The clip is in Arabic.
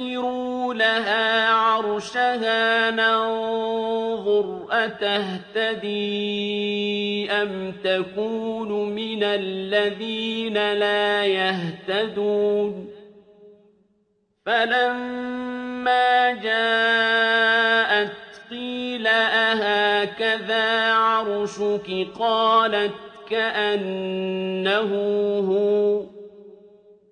نَكِّرُوا لَهَا عَرْشَهَا نَنظُرْ أَتَهْتَدِي أَمْ تَكُونُ مِنَ الَّذِينَ لَا يَهْتَدُونَ فَلَمَّا جَاءَتْ قِيلَ أَهَٰكَذَا عَرْشُكِ ۖ قَالَتْ كَأَنَّهُ هُوَ